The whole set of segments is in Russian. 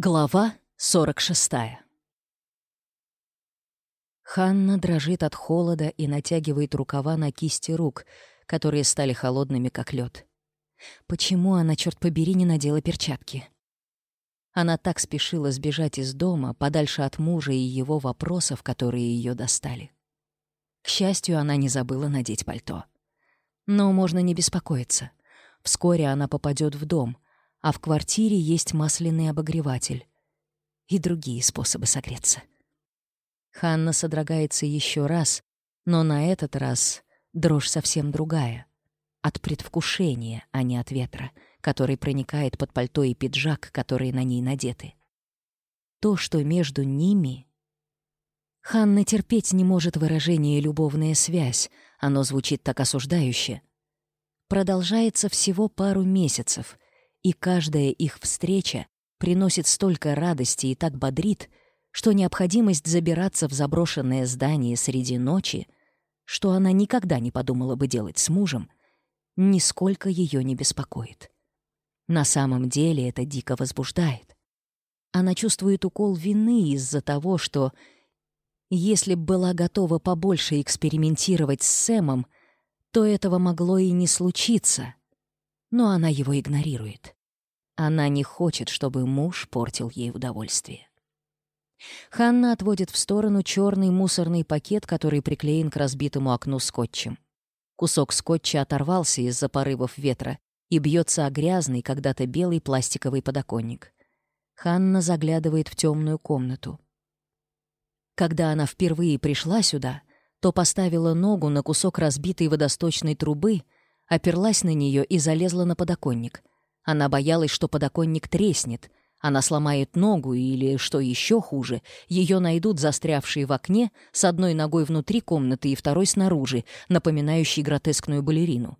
Глава 46 Ханна дрожит от холода и натягивает рукава на кисти рук, которые стали холодными, как лед. Почему она, черт побери, не надела перчатки? Она так спешила сбежать из дома, подальше от мужа и его вопросов, которые ее достали. К счастью, она не забыла надеть пальто. Но можно не беспокоиться. Вскоре она попадет в дом — а в квартире есть масляный обогреватель и другие способы согреться. Ханна содрогается еще раз, но на этот раз дрожь совсем другая. От предвкушения, а не от ветра, который проникает под пальто и пиджак, которые на ней надеты. То, что между ними... Ханна терпеть не может выражение «любовная связь», оно звучит так осуждающе. Продолжается всего пару месяцев — и каждая их встреча приносит столько радости и так бодрит, что необходимость забираться в заброшенное здание среди ночи, что она никогда не подумала бы делать с мужем, нисколько ее не беспокоит. На самом деле это дико возбуждает. Она чувствует укол вины из-за того, что, если б была готова побольше экспериментировать с Сэмом, то этого могло и не случиться. Но она его игнорирует. Она не хочет, чтобы муж портил ей удовольствие. Ханна отводит в сторону черный мусорный пакет, который приклеен к разбитому окну скотчем. Кусок скотча оторвался из-за порывов ветра и бьется о грязный, когда-то белый пластиковый подоконник. Ханна заглядывает в темную комнату. Когда она впервые пришла сюда, то поставила ногу на кусок разбитой водосточной трубы, оперлась на нее и залезла на подоконник — она боялась, что подоконник треснет. Она сломает ногу или, что еще хуже, ее найдут застрявшие в окне с одной ногой внутри комнаты и второй снаружи, напоминающей гротескную балерину.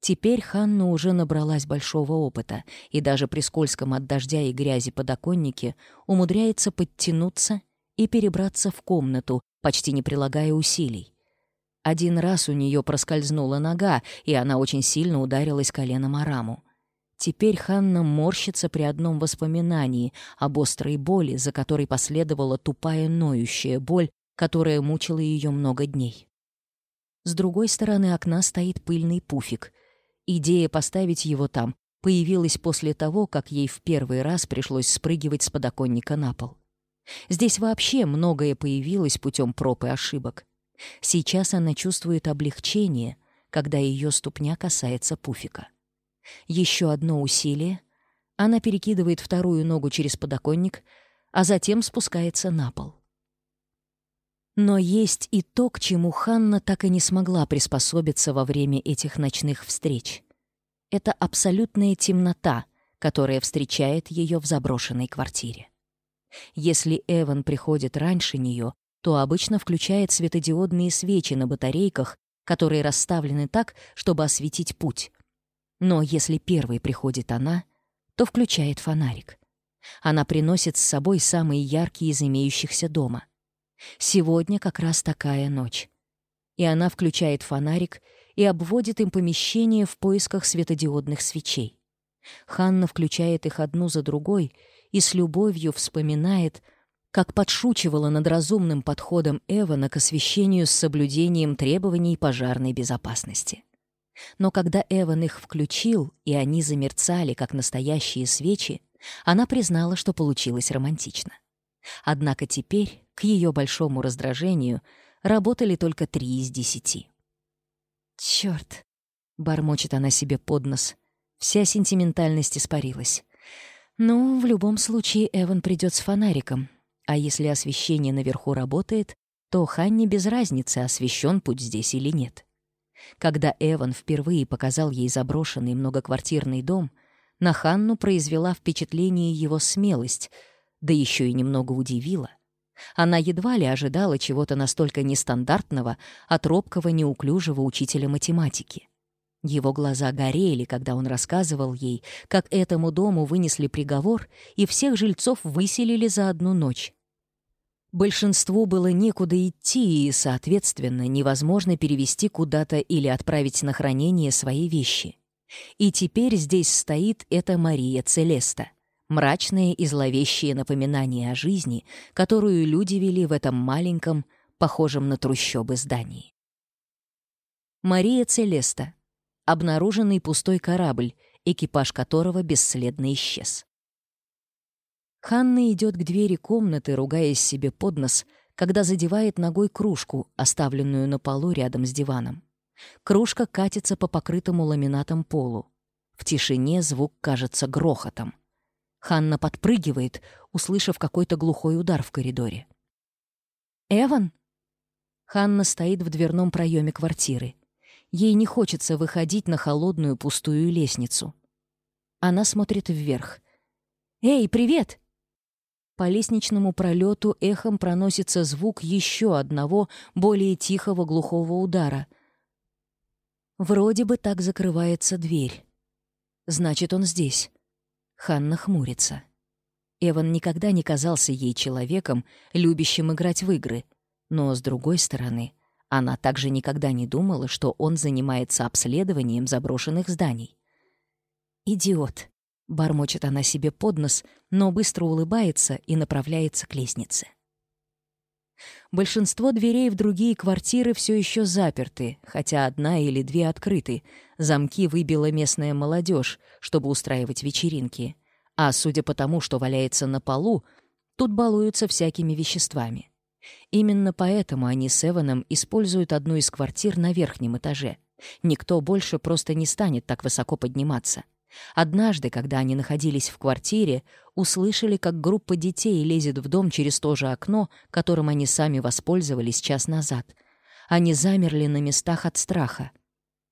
Теперь Ханна уже набралась большого опыта и даже при скользком от дождя и грязи подоконнике умудряется подтянуться и перебраться в комнату, почти не прилагая усилий. Один раз у нее проскользнула нога, и она очень сильно ударилась коленом о раму. Теперь Ханна морщится при одном воспоминании об острой боли, за которой последовала тупая ноющая боль, которая мучила ее много дней. С другой стороны окна стоит пыльный пуфик. Идея поставить его там появилась после того, как ей в первый раз пришлось спрыгивать с подоконника на пол. Здесь вообще многое появилось путем проб и ошибок. Сейчас она чувствует облегчение, когда ее ступня касается пуфика. Еще одно усилие. Она перекидывает вторую ногу через подоконник, а затем спускается на пол. Но есть и то, к чему Ханна так и не смогла приспособиться во время этих ночных встреч. Это абсолютная темнота, которая встречает ее в заброшенной квартире. Если Эван приходит раньше нее, то обычно включает светодиодные свечи на батарейках, которые расставлены так, чтобы осветить путь. Но если первой приходит она, то включает фонарик. Она приносит с собой самые яркие из имеющихся дома. Сегодня как раз такая ночь. И она включает фонарик и обводит им помещение в поисках светодиодных свечей. Ханна включает их одну за другой и с любовью вспоминает, как подшучивала над разумным подходом Эвана к освещению с соблюдением требований пожарной безопасности. Но когда Эван их включил, и они замерцали, как настоящие свечи, она признала, что получилось романтично. Однако теперь, к ее большому раздражению, работали только три из десяти. «Чёрт!» — бормочет она себе под нос. Вся сентиментальность испарилась. «Ну, в любом случае Эван придёт с фонариком, а если освещение наверху работает, то Ханне без разницы, освещен путь здесь или нет». Когда Эван впервые показал ей заброшенный многоквартирный дом, на Ханну произвела впечатление его смелость, да еще и немного удивила. Она едва ли ожидала чего-то настолько нестандартного от робкого, неуклюжего учителя математики. Его глаза горели, когда он рассказывал ей, как этому дому вынесли приговор и всех жильцов выселили за одну ночь большинству было некуда идти и, соответственно, невозможно перевести куда-то или отправить на хранение свои вещи. И теперь здесь стоит эта Мария Целеста, мрачное и зловещее напоминание о жизни, которую люди вели в этом маленьком, похожем на трущобы здании. Мария Целеста. Обнаруженный пустой корабль, экипаж которого бесследно исчез. Ханна идет к двери комнаты, ругаясь себе под нос, когда задевает ногой кружку, оставленную на полу рядом с диваном. Кружка катится по покрытому ламинатом полу. В тишине звук кажется грохотом. Ханна подпрыгивает, услышав какой-то глухой удар в коридоре. «Эван?» Ханна стоит в дверном проеме квартиры. Ей не хочется выходить на холодную пустую лестницу. Она смотрит вверх. «Эй, привет!» По лестничному пролету эхом проносится звук еще одного, более тихого глухого удара. Вроде бы так закрывается дверь. Значит, он здесь. Ханна хмурится. Эван никогда не казался ей человеком, любящим играть в игры. Но, с другой стороны, она также никогда не думала, что он занимается обследованием заброшенных зданий. Идиот. Бормочет она себе под нос, но быстро улыбается и направляется к лестнице. Большинство дверей в другие квартиры все еще заперты, хотя одна или две открыты. Замки выбила местная молодежь, чтобы устраивать вечеринки. А судя по тому, что валяется на полу, тут балуются всякими веществами. Именно поэтому они с Эваном используют одну из квартир на верхнем этаже. Никто больше просто не станет так высоко подниматься. — Однажды, когда они находились в квартире, услышали, как группа детей лезет в дом через то же окно, которым они сами воспользовались час назад. Они замерли на местах от страха.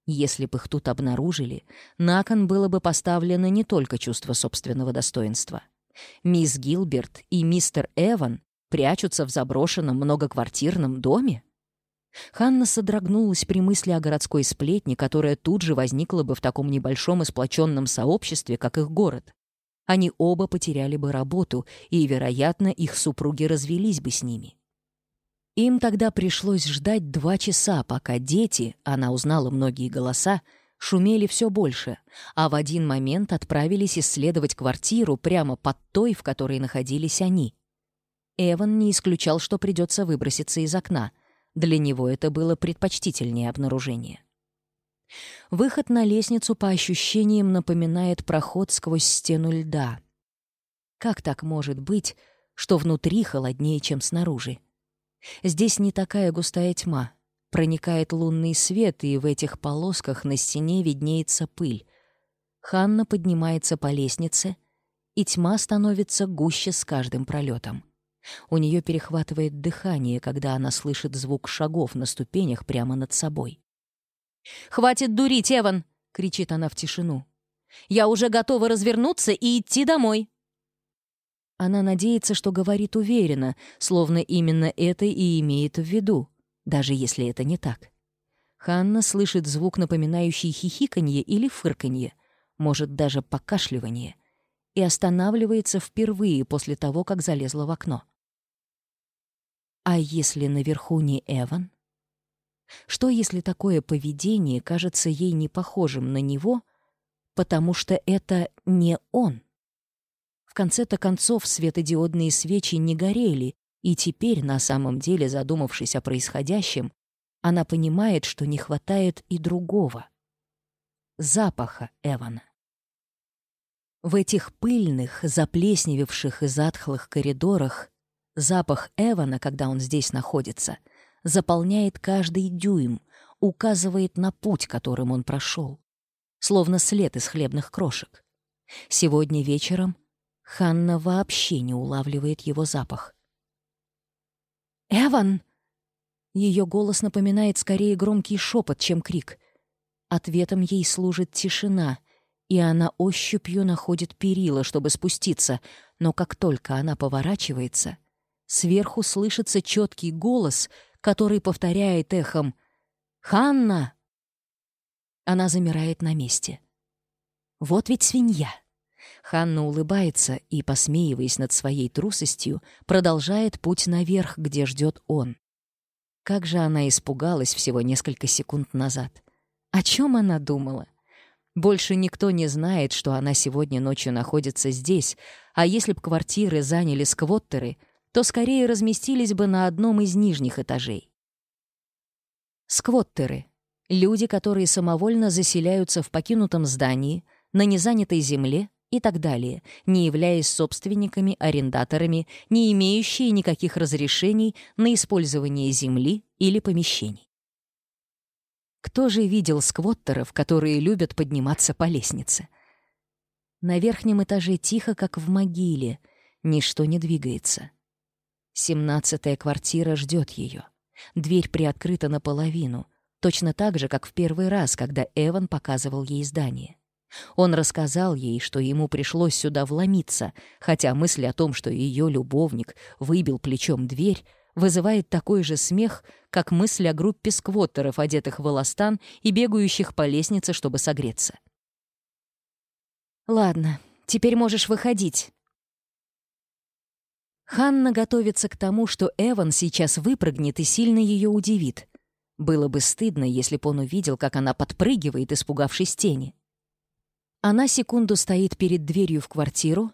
Если бы их тут обнаружили, на кон было бы поставлено не только чувство собственного достоинства. Мисс Гилберт и мистер Эван прячутся в заброшенном многоквартирном доме? Ханна содрогнулась при мысли о городской сплетне, которая тут же возникла бы в таком небольшом и сплоченном сообществе, как их город. Они оба потеряли бы работу, и, вероятно, их супруги развелись бы с ними. Им тогда пришлось ждать два часа, пока дети, она узнала многие голоса, шумели все больше, а в один момент отправились исследовать квартиру прямо под той, в которой находились они. Эван не исключал, что придется выброситься из окна — для него это было предпочтительнее обнаружение. Выход на лестницу по ощущениям напоминает проход сквозь стену льда. Как так может быть, что внутри холоднее, чем снаружи? Здесь не такая густая тьма. Проникает лунный свет, и в этих полосках на стене виднеется пыль. Ханна поднимается по лестнице, и тьма становится гуще с каждым пролетом. У нее перехватывает дыхание, когда она слышит звук шагов на ступенях прямо над собой. «Хватит дурить, Эван!» — кричит она в тишину. «Я уже готова развернуться и идти домой!» Она надеется, что говорит уверенно, словно именно это и имеет в виду, даже если это не так. Ханна слышит звук, напоминающий хихиканье или фырканье, может, даже покашливание, и останавливается впервые после того, как залезла в окно. А если наверху не Эван? Что, если такое поведение кажется ей не похожим на него, потому что это не он? В конце-то концов светодиодные свечи не горели, и теперь, на самом деле задумавшись о происходящем, она понимает, что не хватает и другого — запаха Эвана. В этих пыльных, заплесневевших и затхлых коридорах Запах Эвана, когда он здесь находится, заполняет каждый дюйм, указывает на путь, которым он прошел, словно след из хлебных крошек. Сегодня вечером Ханна вообще не улавливает его запах. «Эван!» Ее голос напоминает скорее громкий шепот, чем крик. Ответом ей служит тишина, и она ощупью находит перила, чтобы спуститься, но как только она поворачивается — Сверху слышится четкий голос, который повторяет эхом «Ханна!». Она замирает на месте. «Вот ведь свинья!» Ханна улыбается и, посмеиваясь над своей трусостью, продолжает путь наверх, где ждет он. Как же она испугалась всего несколько секунд назад. О чем она думала? Больше никто не знает, что она сегодня ночью находится здесь, а если б квартиры заняли сквоттеры — то скорее разместились бы на одном из нижних этажей. Сквоттеры — люди, которые самовольно заселяются в покинутом здании, на незанятой земле и так далее, не являясь собственниками, арендаторами, не имеющие никаких разрешений на использование земли или помещений. Кто же видел сквоттеров, которые любят подниматься по лестнице? На верхнем этаже тихо, как в могиле, ничто не двигается — Семнадцатая квартира ждет ее. Дверь приоткрыта наполовину, точно так же, как в первый раз, когда Эван показывал ей здание. Он рассказал ей, что ему пришлось сюда вломиться, хотя мысль о том, что ее любовник выбил плечом дверь, вызывает такой же смех, как мысль о группе сквоттеров, одетых в эластан и бегающих по лестнице, чтобы согреться. «Ладно, теперь можешь выходить», Ханна готовится к тому, что Эван сейчас выпрыгнет и сильно ее удивит. Было бы стыдно, если бы он увидел, как она подпрыгивает, испугавшись тени. Она секунду стоит перед дверью в квартиру,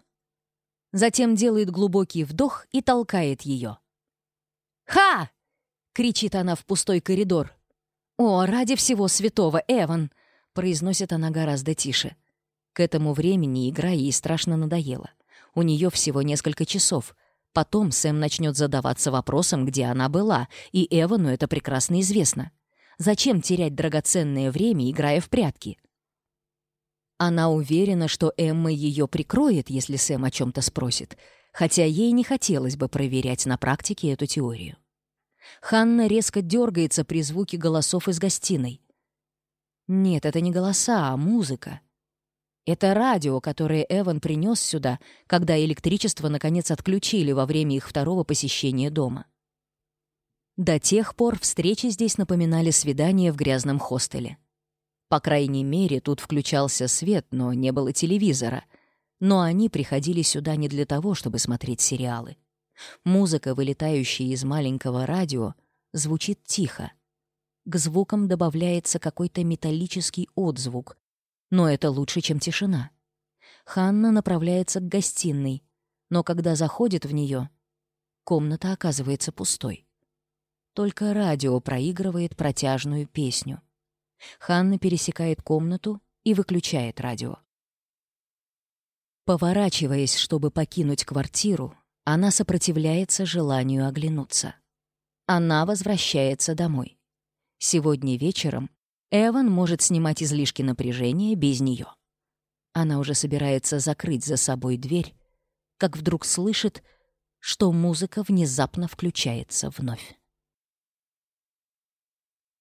затем делает глубокий вдох и толкает ее. «Ха!» — кричит она в пустой коридор. «О, ради всего святого, Эван!» — произносит она гораздо тише. К этому времени игра ей страшно надоела. У нее всего несколько часов, Потом Сэм начнет задаваться вопросом, где она была, и Эвану это прекрасно известно. Зачем терять драгоценное время, играя в прятки? Она уверена, что Эмма ее прикроет, если Сэм о чем-то спросит, хотя ей не хотелось бы проверять на практике эту теорию. Ханна резко дергается при звуке голосов из гостиной. Нет, это не голоса, а музыка. Это радио, которое Эван принес сюда, когда электричество наконец отключили во время их второго посещения дома. До тех пор встречи здесь напоминали свидание в грязном хостеле. По крайней мере, тут включался свет, но не было телевизора. Но они приходили сюда не для того, чтобы смотреть сериалы. Музыка, вылетающая из маленького радио, звучит тихо. К звукам добавляется какой-то металлический отзвук, но это лучше, чем тишина. Ханна направляется к гостиной, но когда заходит в нее, комната оказывается пустой. Только радио проигрывает протяжную песню. Ханна пересекает комнату и выключает радио. Поворачиваясь, чтобы покинуть квартиру, она сопротивляется желанию оглянуться. Она возвращается домой. Сегодня вечером Эван может снимать излишки напряжения без нее. Она уже собирается закрыть за собой дверь, как вдруг слышит, что музыка внезапно включается вновь.